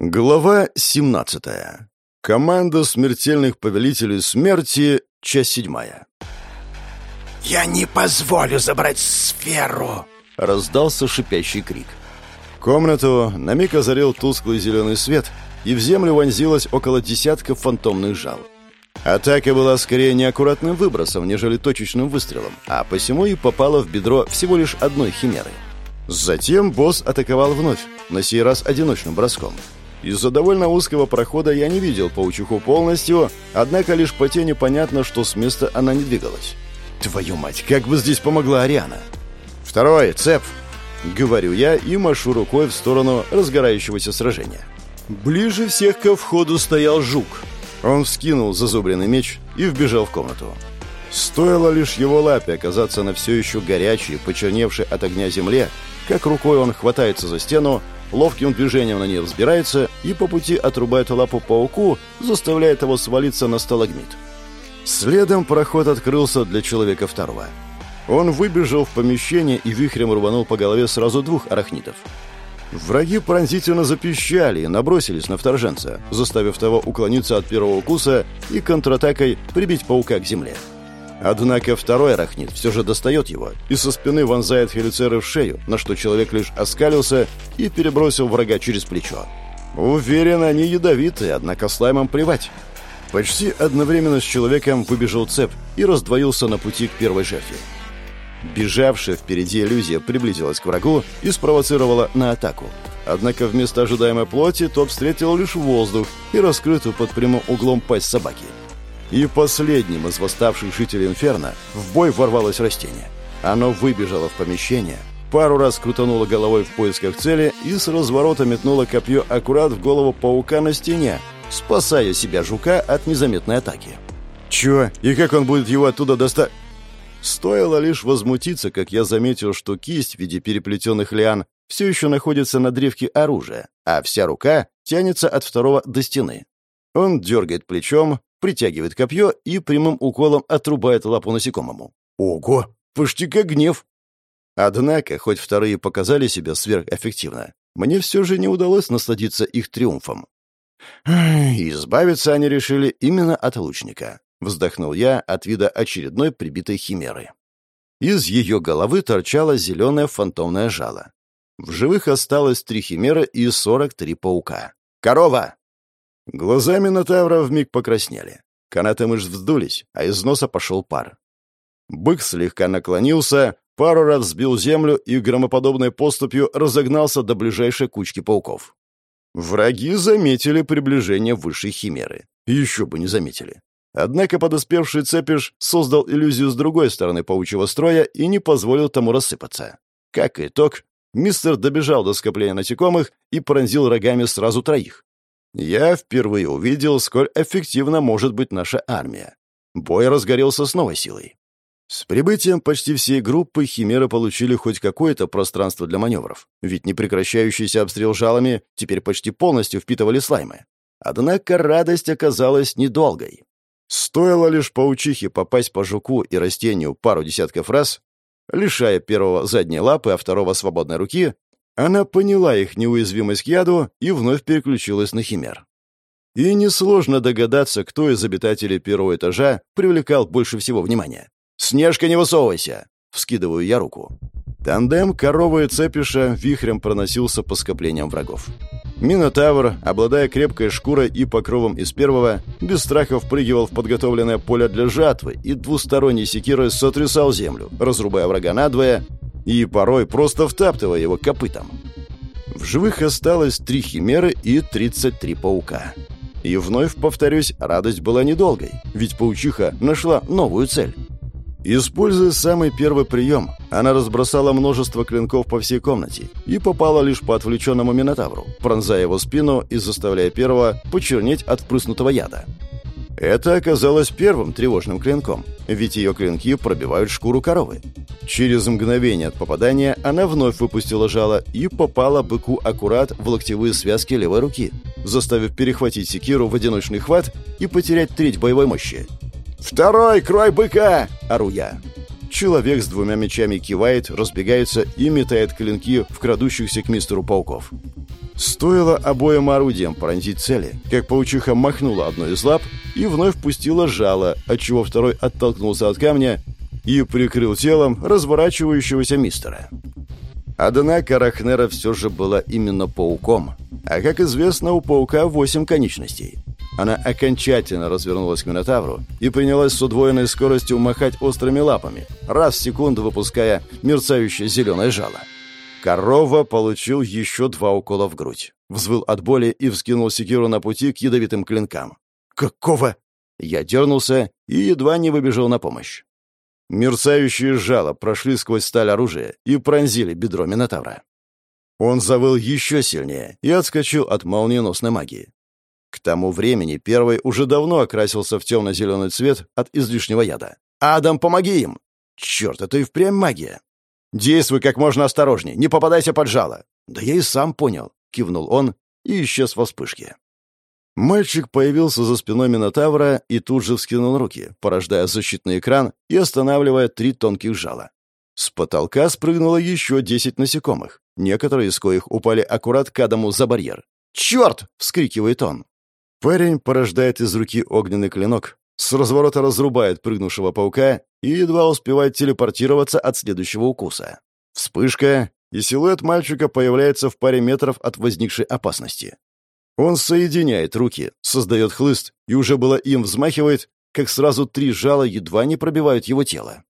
Глава 17. Команда смертельных повелителей смерти, часть седьмая. «Я не позволю забрать сферу!» — раздался шипящий крик. Комнату на миг озарил тусклый зеленый свет, и в землю вонзилось около десятка фантомных жал. Атака была скорее неаккуратным выбросом, нежели точечным выстрелом, а посему и попала в бедро всего лишь одной химеры. Затем босс атаковал вновь, на сей раз одиночным броском — из-за довольно узкого прохода я не видел паучиху полностью, однако лишь по тени понятно, что с места она не двигалась. Твою мать, как бы здесь помогла Ариана? Второй, цеп! Говорю я и машу рукой в сторону разгорающегося сражения. Ближе всех ко входу стоял жук. Он вскинул зазубренный меч и вбежал в комнату. Стоило лишь его лапе оказаться на все еще горячей, почерневшей от огня земле, как рукой он хватается за стену, ловким движением на ней взбирается и по пути отрубает лапу пауку, заставляя его свалиться на сталагмит. Следом проход открылся для человека второго. Он выбежал в помещение и вихрем рванул по голове сразу двух арахнитов. Враги пронзительно запищали и набросились на вторженца, заставив того уклониться от первого укуса и контратакой прибить паука к земле. Однако второй арахнит все же достает его и со спины вонзает Хелицера в шею, на что человек лишь оскалился и перебросил врага через плечо. Уверен, они ядовитые, однако слаймом плевать. Почти одновременно с человеком выбежал цеп и раздвоился на пути к первой жертве. Бежавшая впереди иллюзия приблизилась к врагу и спровоцировала на атаку. Однако вместо ожидаемой плоти тот встретил лишь воздух и раскрытую под прямым углом пасть собаки. И последним из восставших жителей Инферно в бой ворвалось растение. Оно выбежало в помещение, пару раз крутануло головой в поисках цели и с разворота метнуло копье аккурат в голову паука на стене, спасая себя жука от незаметной атаки. «Чё? И как он будет его оттуда достать?» Стоило лишь возмутиться, как я заметил, что кисть в виде переплетенных лиан все еще находится на древке оружия, а вся рука тянется от второго до стены. Он дергает плечом, притягивает копье и прямым уколом отрубает лапу насекомому. Ого! Почти как гнев! Однако, хоть вторые показали себя сверхэффективно, мне все же не удалось насладиться их триумфом. Избавиться они решили именно от лучника. Вздохнул я от вида очередной прибитой химеры. Из ее головы торчало зеленое фантомное жало. В живых осталось три химеры и сорок три паука. «Корова!» Глаза Минотавра вмиг покраснели. Канаты мышц вздулись, а из носа пошел пар. Бык слегка наклонился, пару раз сбил землю и громоподобной поступью разогнался до ближайшей кучки пауков. Враги заметили приближение высшей химеры. Еще бы не заметили. Однако подоспевший цепиш создал иллюзию с другой стороны паучьего строя и не позволил тому рассыпаться. Как итог, мистер добежал до скопления насекомых и пронзил рогами сразу троих. Я впервые увидел, сколь эффективна может быть наша армия. Бой разгорелся с новой силой. С прибытием почти всей группы химеры получили хоть какое-то пространство для маневров, ведь непрекращающийся обстрел жалами теперь почти полностью впитывали слаймы. Однако радость оказалась недолгой. Стоило лишь паучихе попасть по жуку и растению пару десятков раз, лишая первого задней лапы, а второго свободной руки, она поняла их неуязвимость к яду и вновь переключилась на химер. И несложно догадаться, кто из обитателей первого этажа привлекал больше всего внимания. «Снежка, не высовывайся!» — вскидываю я руку. Тандем коровы и цепиша вихрем проносился по скоплениям врагов. Минотавр, обладая крепкой шкурой и покровом из первого, без страха впрыгивал в подготовленное поле для жатвы и двусторонней секирой сотрясал землю, разрубая врага надвое и порой просто втаптывая его копытом. В живых осталось три химеры и 33 паука. И вновь, повторюсь, радость была недолгой, ведь паучиха нашла новую цель. Используя самый первый прием, она разбросала множество клинков по всей комнате и попала лишь по отвлеченному Минотавру, пронзая его спину и заставляя первого почернеть от впрыснутого яда. Это оказалось первым тревожным клинком, ведь ее клинки пробивают шкуру коровы. Через мгновение от попадания она вновь выпустила жало и попала быку аккурат в локтевые связки левой руки, заставив перехватить секиру в одиночный хват и потерять треть боевой мощи. «Второй, крой быка!» — ору я. Человек с двумя мечами кивает, разбегается и метает клинки в крадущихся к мистеру пауков. Стоило обоим орудиям пронзить цели, как паучиха махнула одной из лап и вновь пустила жало, отчего второй оттолкнулся от камня и прикрыл телом разворачивающегося мистера. Однако Рахнера все же была именно пауком, а, как известно, у паука восемь конечностей. Она окончательно развернулась к Минотавру и принялась с удвоенной скоростью махать острыми лапами, раз в секунду выпуская мерцающее зеленое жало. Корова получил еще два укола в грудь. Взвыл от боли и вскинул секиру на пути к ядовитым клинкам. «Какого?» Я дернулся и едва не выбежал на помощь. Мерцающие жало прошли сквозь сталь оружия и пронзили бедро Минотавра. Он завыл еще сильнее и отскочил от молниеносной магии. К тому времени первый уже давно окрасился в темно-зеленый цвет от излишнего яда. «Адам, помоги им!» «Черт, это и впрямь магия!» «Действуй как можно осторожней, не попадайся под жало!» «Да я и сам понял», — кивнул он и исчез во вспышке. Мальчик появился за спиной Минотавра и тут же вскинул руки, порождая защитный экран и останавливая три тонких жала. С потолка спрыгнуло еще десять насекомых, некоторые из коих упали аккурат к Адаму за барьер. «Черт!» — вскрикивает он. Парень порождает из руки огненный клинок, с разворота разрубает прыгнувшего паука и едва успевает телепортироваться от следующего укуса. Вспышка, и силуэт мальчика появляется в паре метров от возникшей опасности. Он соединяет руки, создает хлыст и уже было им взмахивает, как сразу три жала едва не пробивают его тело.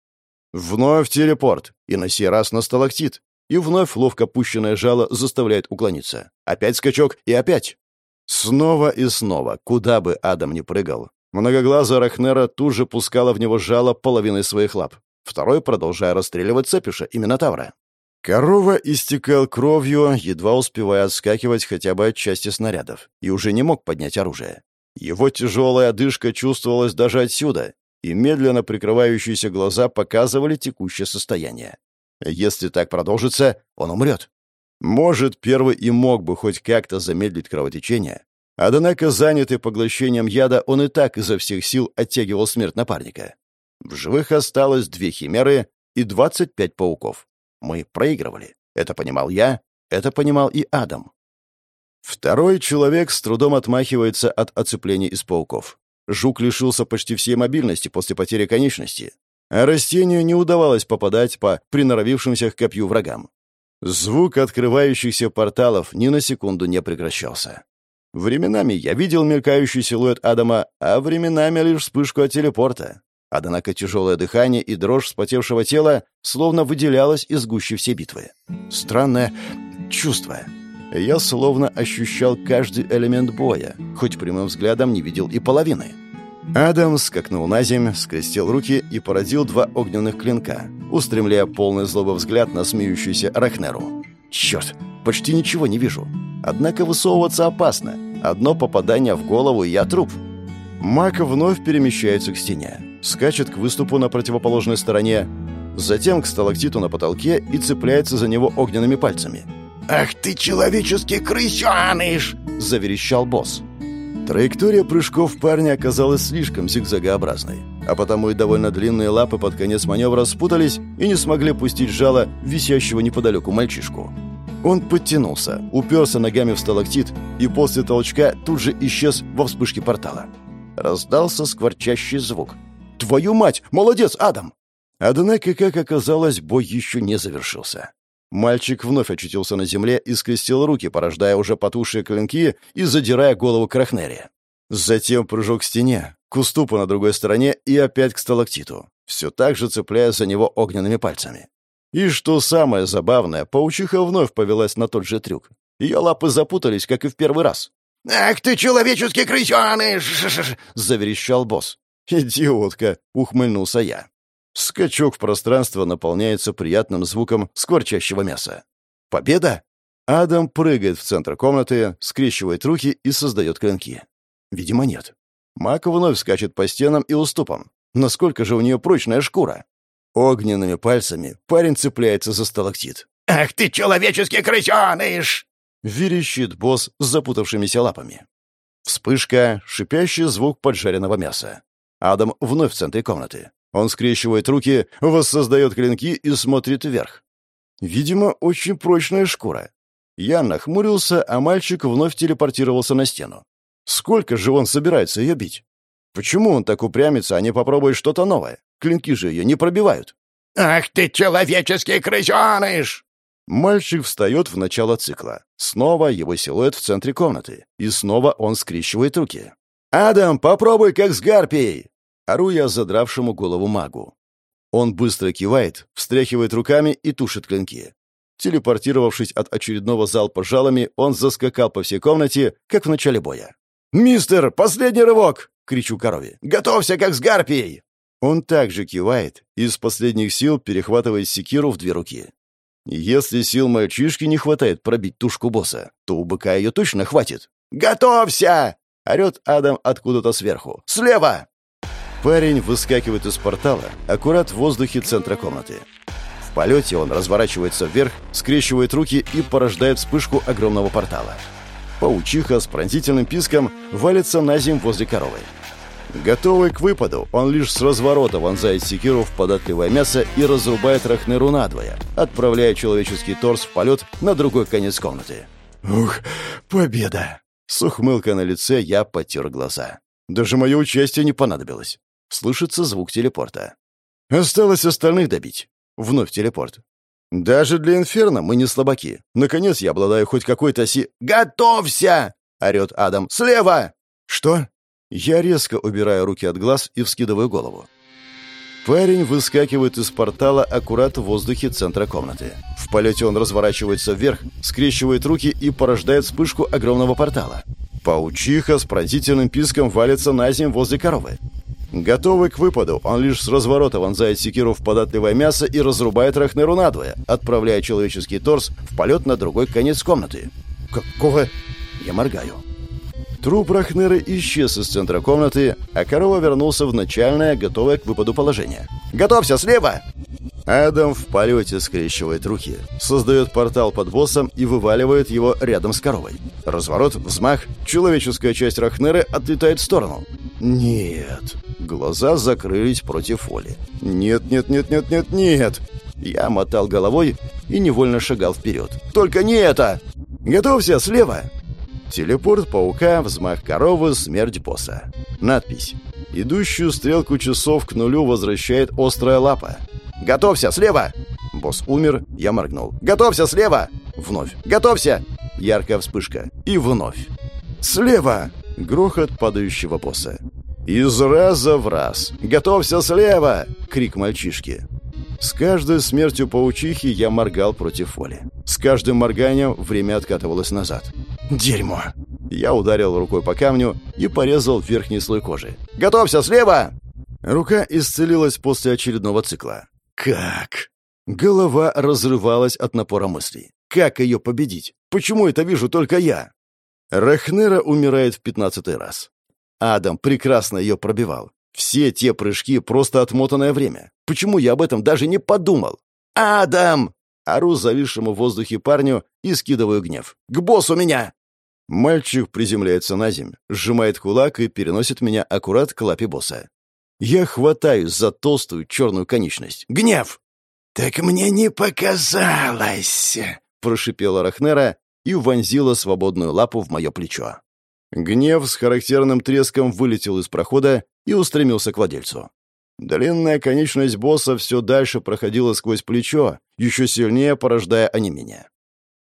Вновь телепорт, и на сей раз на сталактит, и вновь ловко пущенное жало заставляет уклониться. Опять скачок и опять. Снова и снова, куда бы Адам ни прыгал, Многоглазая Рахнера тут же пускала в него жало половиной своих лап, второй продолжая расстреливать цепиша и Минотавра. Корова истекал кровью, едва успевая отскакивать хотя бы от части снарядов, и уже не мог поднять оружие. Его тяжелая одышка чувствовалась даже отсюда, и медленно прикрывающиеся глаза показывали текущее состояние. Если так продолжится, он умрет. Может, первый и мог бы хоть как-то замедлить кровотечение, Однако, занятый поглощением яда, он и так изо всех сил оттягивал смерть напарника. В живых осталось две химеры и 25 пауков. Мы проигрывали. Это понимал я, это понимал и Адам. Второй человек с трудом отмахивается от оцепления из пауков. Жук лишился почти всей мобильности после потери конечности, а растению не удавалось попадать по приноровившимся к копью врагам. Звук открывающихся порталов ни на секунду не прекращался. Временами я видел мелькающий силуэт Адама, а временами лишь вспышку от телепорта. Однако тяжелое дыхание и дрожь вспотевшего тела словно выделялось из гущи всей битвы. Странное чувство. Я словно ощущал каждый элемент боя, хоть прямым взглядом не видел и половины. Адам скакнул на землю, скрестил руки и породил два огненных клинка, устремляя полный злобы взгляд на смеющуюся Рахнеру. «Черт, почти ничего не вижу. Однако высовываться опасно. Одно попадание в голову, и я труп. Мак вновь перемещается к стене. Скачет к выступу на противоположной стороне. Затем к сталактиту на потолке и цепляется за него огненными пальцами. «Ах ты, человеческий крысеныш!» — заверещал босс. Траектория прыжков парня оказалась слишком зигзагообразной, а потому и довольно длинные лапы под конец маневра спутались и не смогли пустить жало висящего неподалеку мальчишку. Он подтянулся, уперся ногами в сталактит и после толчка тут же исчез во вспышке портала. Раздался скворчащий звук. «Твою мать! Молодец, Адам!» Однако, как оказалось, бой еще не завершился. Мальчик вновь очутился на земле и скрестил руки, порождая уже потухшие клинки и задирая голову к Рахнере. Затем прыжок к стене, к уступу на другой стороне и опять к сталактиту, все так же цепляя за него огненными пальцами. И что самое забавное, паучиха вновь повелась на тот же трюк. Ее лапы запутались, как и в первый раз. «Ах ты, человеческий крысеныш!» — заверещал босс. «Идиотка!» — ухмыльнулся я. Скачок в пространство наполняется приятным звуком скворчащего мяса. «Победа!» Адам прыгает в центр комнаты, скрещивает руки и создает клинки. Видимо, нет. Мак вновь скачет по стенам и уступам. Насколько же у нее прочная шкура? Огненными пальцами парень цепляется за сталактит. «Ах ты, человеческий крысеныш!» Верещит босс с запутавшимися лапами. Вспышка, шипящий звук поджаренного мяса. Адам вновь в центре комнаты. Он скрещивает руки, воссоздает клинки и смотрит вверх. Видимо, очень прочная шкура. Я нахмурился, а мальчик вновь телепортировался на стену. Сколько же он собирается ее бить? Почему он так упрямится, а не попробует что-то новое? Клинки же ее не пробивают. «Ах ты, человеческий крысеныш!» Мальчик встает в начало цикла. Снова его силуэт в центре комнаты. И снова он скрещивает руки. «Адам, попробуй, как с гарпией!» Ору я задравшему голову магу. Он быстро кивает, встряхивает руками и тушит клинки. Телепортировавшись от очередного залпа жалами, он заскакал по всей комнате, как в начале боя. «Мистер, последний рывок!» — кричу корове. «Готовься, как с гарпией!» Он также кивает и из последних сил перехватывает секиру в две руки. Если сил мальчишки не хватает пробить тушку босса, то у быка ее точно хватит. «Готовься!» — орет Адам откуда-то сверху. «Слева!» Парень выскакивает из портала, аккурат в воздухе центра комнаты. В полете он разворачивается вверх, скрещивает руки и порождает вспышку огромного портала. Паучиха с пронзительным писком валится на землю возле коровы. Готовый к выпаду, он лишь с разворота вонзает секиру в податливое мясо и разрубает Рахнеру надвое, отправляя человеческий торс в полет на другой конец комнаты. «Ух, победа!» С ухмылкой на лице я потер глаза. Даже мое участие не понадобилось. Слышится звук телепорта. Осталось остальных добить. Вновь телепорт. Даже для Инферно мы не слабаки. Наконец я обладаю хоть какой-то си... «Готовься!» — орет Адам. «Слева!» «Что?» Я резко убираю руки от глаз и вскидываю голову. Парень выскакивает из портала аккурат в воздухе центра комнаты. В полете он разворачивается вверх, скрещивает руки и порождает вспышку огромного портала. Паучиха с пронзительным писком валится на землю возле коровы. Готовый к выпаду, он лишь с разворота вонзает секиру в податливое мясо и разрубает Рахнеру надвое, отправляя человеческий торс в полет на другой конец комнаты. «Какого?» Я моргаю. Труп Рахнеры исчез из центра комнаты, а корова вернулся в начальное, готовое к выпаду положение. «Готовься, слева!» Адам в полете скрещивает руки, создает портал под боссом и вываливает его рядом с коровой. Разворот, взмах, человеческая часть Рахнеры отлетает в сторону. «Нет». Глаза закрылись против воли. «Нет, нет, нет, нет, нет, нет!» Я мотал головой и невольно шагал вперед. «Только не это!» «Готовься, слева!» Телепорт паука, взмах коровы, смерть босса. Надпись. Идущую стрелку часов к нулю возвращает острая лапа. «Готовься, слева!» Босс умер, я моргнул. «Готовься, слева!» Вновь. «Готовься!» Яркая вспышка. И вновь. «Слева!» Грохот падающего босса. «Из раза в раз! Готовься слева!» — крик мальчишки. С каждой смертью паучихи я моргал против воли. С каждым морганием время откатывалось назад. «Дерьмо!» Я ударил рукой по камню и порезал верхний слой кожи. «Готовься, слева!» Рука исцелилась после очередного цикла. «Как?» Голова разрывалась от напора мыслей. «Как ее победить? Почему это вижу только я?» Рахнера умирает в пятнадцатый раз. Адам прекрасно ее пробивал. Все те прыжки — просто отмотанное время. Почему я об этом даже не подумал? «Адам!» Ору зависшему в воздухе парню и скидываю гнев. «К боссу меня!» Мальчик приземляется на землю, сжимает кулак и переносит меня аккурат к лапе босса. Я хватаюсь за толстую черную конечность. «Гнев!» «Так мне не показалось!» — прошипела Рахнера и вонзила свободную лапу в мое плечо. Гнев с характерным треском вылетел из прохода и устремился к владельцу. Длинная конечность босса все дальше проходила сквозь плечо, еще сильнее порождая онемение.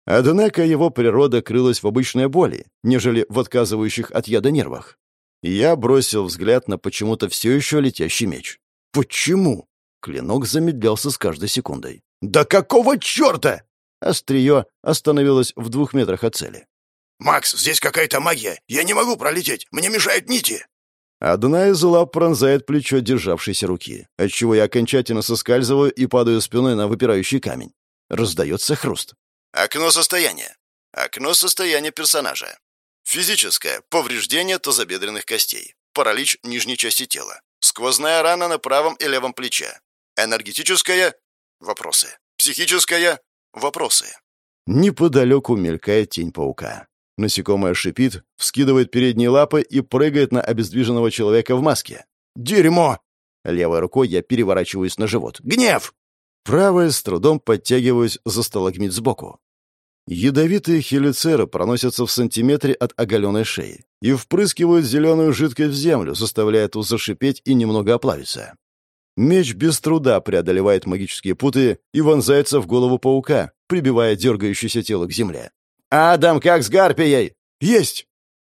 Однако его природа крылась в обычной боли, нежели в отказывающих от яда нервах. Я бросил взгляд на почему-то все еще летящий меч. Почему? Клинок замедлялся с каждой секундой. «Да какого черта?» Острие остановилось в двух метрах от цели. «Макс, здесь какая-то магия. Я не могу пролететь. Мне мешают нити». Одна из лап пронзает плечо державшейся руки, отчего я окончательно соскальзываю и падаю спиной на выпирающий камень. Раздается хруст. Окно состояния. Окно состояния персонажа. Физическое. Повреждение тазобедренных костей. Паралич нижней части тела. Сквозная рана на правом и левом плече. Энергетическое. Вопросы. Психическое. Вопросы. Неподалеку мелькает тень паука. Насекомое шипит, вскидывает передние лапы и прыгает на обездвиженного человека в маске. «Дерьмо!» Левой рукой я переворачиваюсь на живот. «Гнев!» Правой с трудом подтягиваюсь за сталагмит сбоку. Ядовитые хелицеры проносятся в сантиметре от оголенной шеи и впрыскивают зеленую жидкость в землю, заставляя ту зашипеть и немного оплавиться. Меч без труда преодолевает магические путы и вонзается в голову паука, прибивая дергающееся тело к земле. «Адам, как с гарпией?» «Есть!»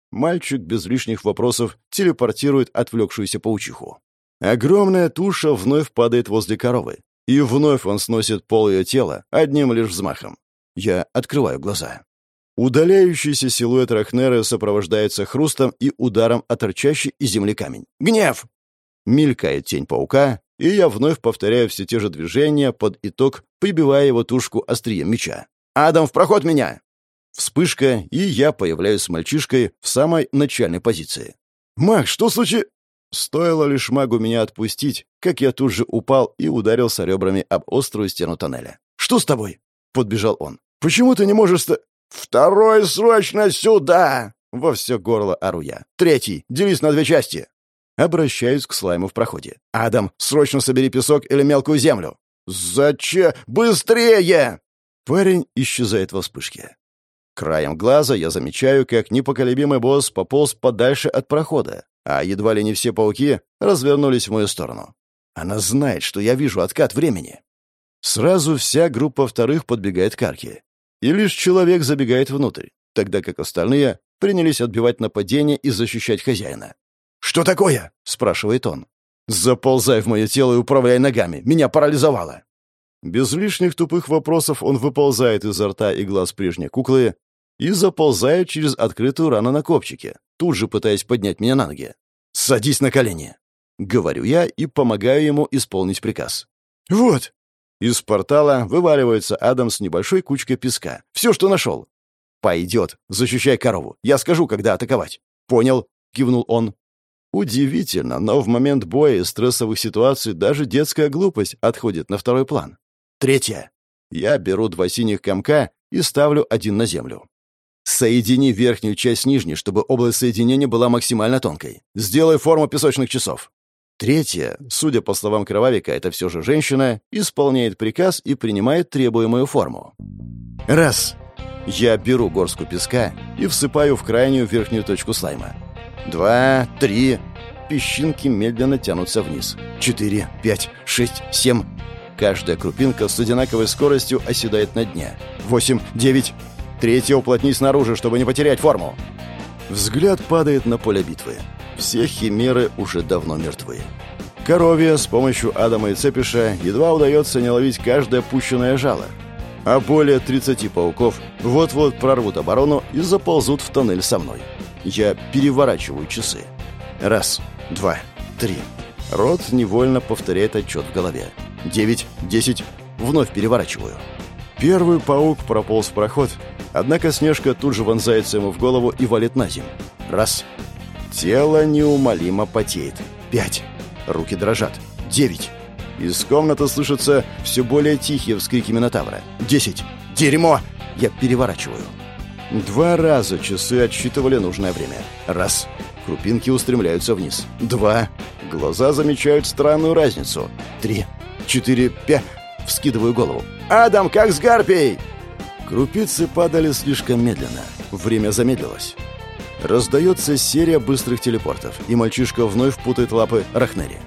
Мальчик без лишних вопросов телепортирует отвлекшуюся паучиху. Огромная туша вновь падает возле коровы, и вновь он сносит пол ее тела одним лишь взмахом. Я открываю глаза. Удаляющийся силуэт Рахнера сопровождается хрустом и ударом от торчащий из земли камень. «Гнев!» Мелькает тень паука, и я вновь повторяю все те же движения под итог, прибивая его тушку острием меча. «Адам, в проход меня!» Вспышка, и я появляюсь с мальчишкой в самой начальной позиции. «Маг, что случилось?» Стоило лишь магу меня отпустить, как я тут же упал и ударился ребрами об острую стену тоннеля. «Что с тобой?» — подбежал он. «Почему ты не можешь...» ста...» «Второй срочно сюда!» Во все горло ору я. «Третий! Делись на две части!» Обращаюсь к слайму в проходе. «Адам, срочно собери песок или мелкую землю!» «Зачем? Быстрее!» Парень исчезает во вспышке. Краем глаза я замечаю, как непоколебимый босс пополз подальше от прохода, а едва ли не все пауки развернулись в мою сторону. Она знает, что я вижу откат времени. Сразу вся группа вторых подбегает к арке. И лишь человек забегает внутрь, тогда как остальные принялись отбивать нападение и защищать хозяина. «Что такое?» — спрашивает он. «Заползай в мое тело и управляй ногами. Меня парализовало». Без лишних тупых вопросов он выползает изо рта и глаз прежней куклы и заползает через открытую рану на копчике, тут же пытаясь поднять меня на ноги. «Садись на колени!» — говорю я и помогаю ему исполнить приказ. «Вот!» Из портала вываливается Адам с небольшой кучкой песка. «Все, что нашел!» «Пойдет! Защищай корову! Я скажу, когда атаковать!» «Понял!» — кивнул он. Удивительно, но в момент боя и стрессовых ситуаций даже детская глупость отходит на второй план. Третье. Я беру два синих комка и ставлю один на землю. Соедини верхнюю часть с нижней, чтобы область соединения была максимально тонкой. Сделай форму песочных часов. Третье, судя по словам Кровавика, это все же женщина, исполняет приказ и принимает требуемую форму. Раз. Я беру горстку песка и всыпаю в крайнюю верхнюю точку слайма. Два, три. Песчинки медленно тянутся вниз. Четыре, пять, шесть, семь. Каждая крупинка с одинаковой скоростью оседает на дне. Восемь, девять. Третья уплотни снаружи, чтобы не потерять форму. Взгляд падает на поле битвы. Все химеры уже давно мертвы. Коровье с помощью Адама и Цепиша едва удается не ловить каждое пущенное жало. А более 30 пауков вот-вот прорвут оборону и заползут в тоннель со мной. Я переворачиваю часы. Раз, два, три. Рот невольно повторяет отчет в голове. Девять, десять. Вновь переворачиваю. Первый паук прополз в проход, однако Снежка тут же вонзается ему в голову и валит на землю. Раз. Тело неумолимо потеет. Пять. Руки дрожат. Девять. Из комнаты слышатся все более тихие вскрики Минотавра. Десять. Дерьмо! Я переворачиваю. Два раза часы отсчитывали нужное время. Раз. Крупинки устремляются вниз. Два. Глаза замечают странную разницу. Три. Четыре. Пять. Вскидываю голову. «Адам, как с гарпией!» Крупицы падали слишком медленно. Время замедлилось. Раздается серия быстрых телепортов, и мальчишка вновь путает лапы Рахнери.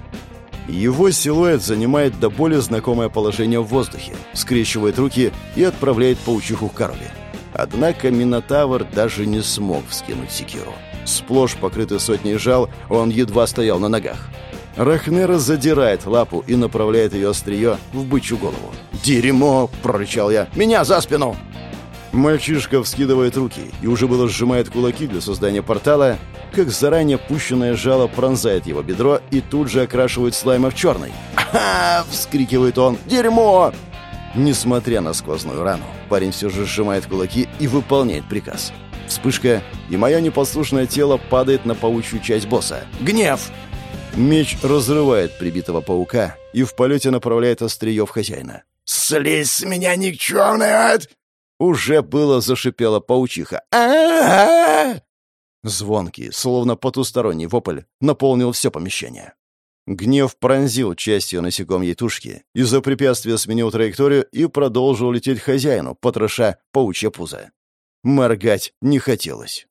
Его силуэт занимает до боли знакомое положение в воздухе, скрещивает руки и отправляет паучиху к корове. Однако Минотавр даже не смог вскинуть секиру. Сплошь покрытый сотней жал, он едва стоял на ногах. Рахнера задирает лапу и направляет ее острие в бычью голову. «Дерьмо!» — прорычал я. «Меня за спину!» Мальчишка вскидывает руки и уже было сжимает кулаки для создания портала, как заранее пущенное жало пронзает его бедро и тут же окрашивает слайма в черный. «Ага!» — вскрикивает он. «Дерьмо!» Несмотря на сквозную рану, парень все же сжимает кулаки и выполняет приказ. Вспышка, и мое непослушное тело падает на паучью часть босса. «Гнев!» Меч разрывает прибитого паука и в полете направляет острие в хозяина. «Слезь с меня, никчемный ад!» Уже было зашипела паучиха. а Звонкий, словно потусторонний вопль, наполнил все помещение. Гнев пронзил частью насекомьей тушки, из-за препятствия сменил траекторию и продолжил лететь хозяину, потроша паучья пузо. Моргать не хотелось.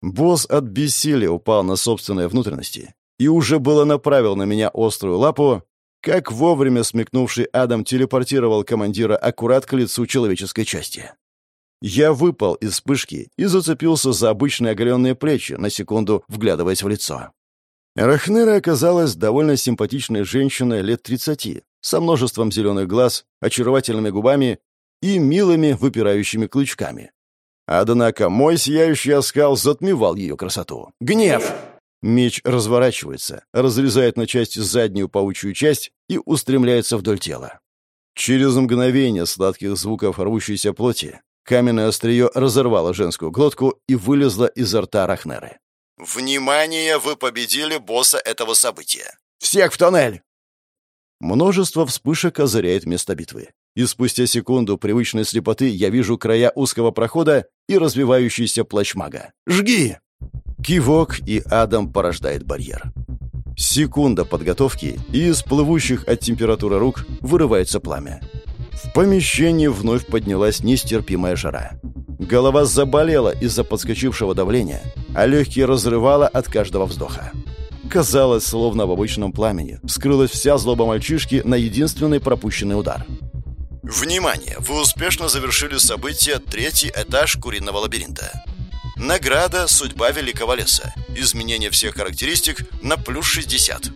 Босс от бессилия упал на собственные внутренности и уже было направил на меня острую лапу, как вовремя смекнувший Адам телепортировал командира аккурат к лицу человеческой части. Я выпал из вспышки и зацепился за обычные оголенные плечи, на секунду вглядываясь в лицо. Рахнера оказалась довольно симпатичной женщиной лет 30, со множеством зеленых глаз, очаровательными губами и милыми выпирающими клычками. Однако мой сияющий оскал затмевал ее красоту. «Гнев!» Меч разворачивается, разрезает на части заднюю паучью часть и устремляется вдоль тела. Через мгновение сладких звуков рвущейся плоти каменное острие разорвало женскую глотку и вылезло изо рта Рахнеры. «Внимание! Вы победили босса этого события! Всех в тоннель!» Множество вспышек озаряет место битвы. И спустя секунду привычной слепоты я вижу края узкого прохода и развивающийся плащ мага. «Жги!» Кивок, и Адам порождает барьер. Секунда подготовки, и из плывущих от температуры рук вырывается пламя. В помещении вновь поднялась нестерпимая жара. Голова заболела из-за подскочившего давления, а легкие разрывало от каждого вздоха. Казалось, словно в обычном пламени, скрылась вся злоба мальчишки на единственный пропущенный удар. Внимание! Вы успешно завершили событие «Третий этаж куриного лабиринта». Награда «Судьба Великого леса». Изменение всех характеристик на плюс 60.